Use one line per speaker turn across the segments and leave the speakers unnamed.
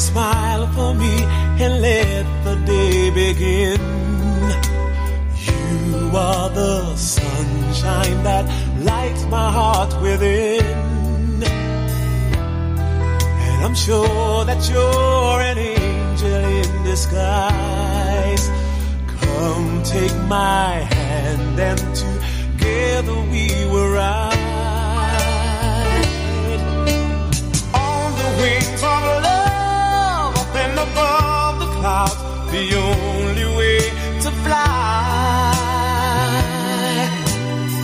smile for me and let the day begin. You are the sunshine that lights my heart within. And I'm sure that you're an angel in disguise. Come take my hand and together we clouds, the only way to fly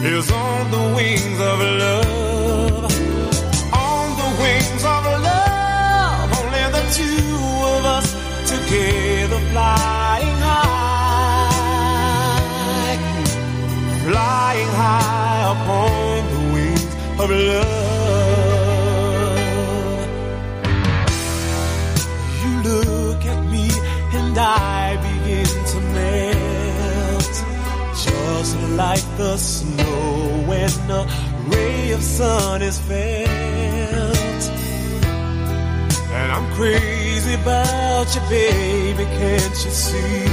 is on the wings of love. On the wings of love, only the two of us together flying high, flying high upon the wings of love. and I begin to melt, just like the snow when a ray of sun is felt. And I'm crazy about you, baby, can't you see?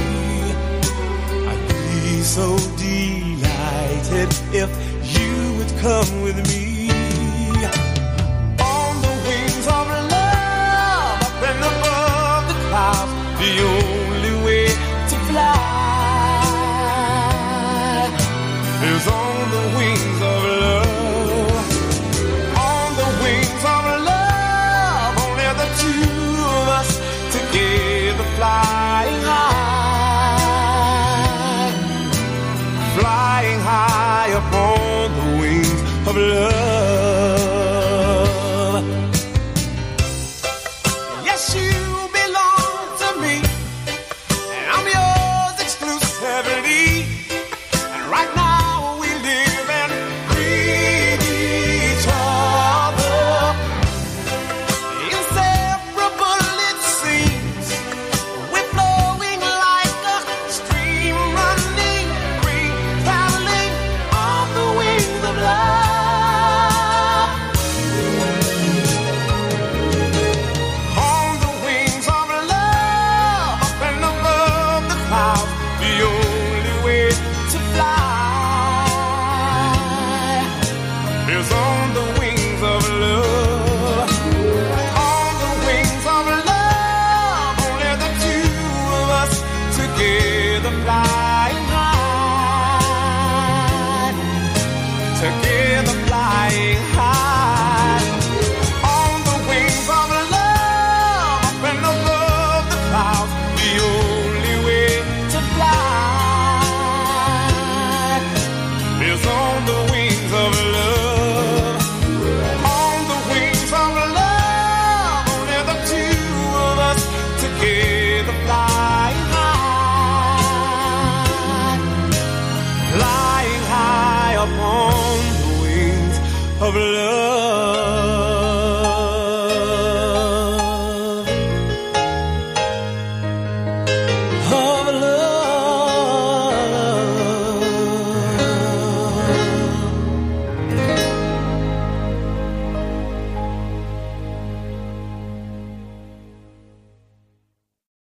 I'd be so delighted if you would come with me. you Of love. is on the way. of love.